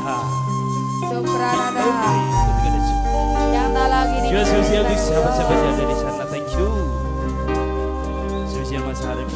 था Yesus yang siapa siapa saja dari sana. Thank you. Susial Mas Harif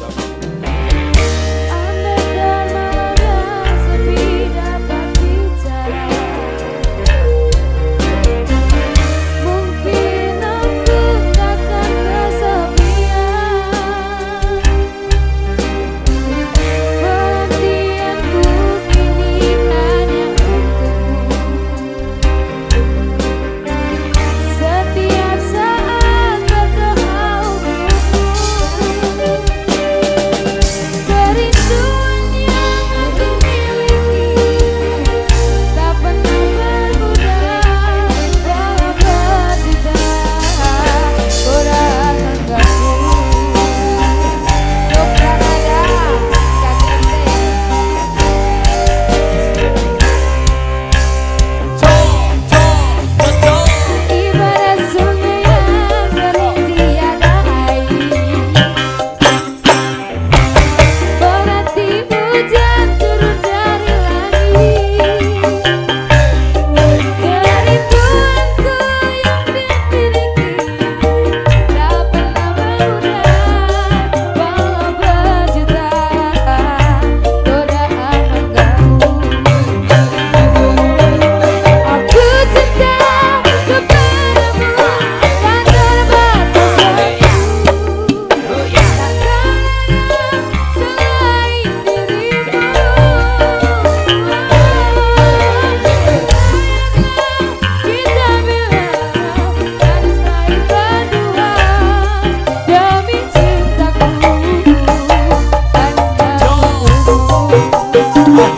Oh,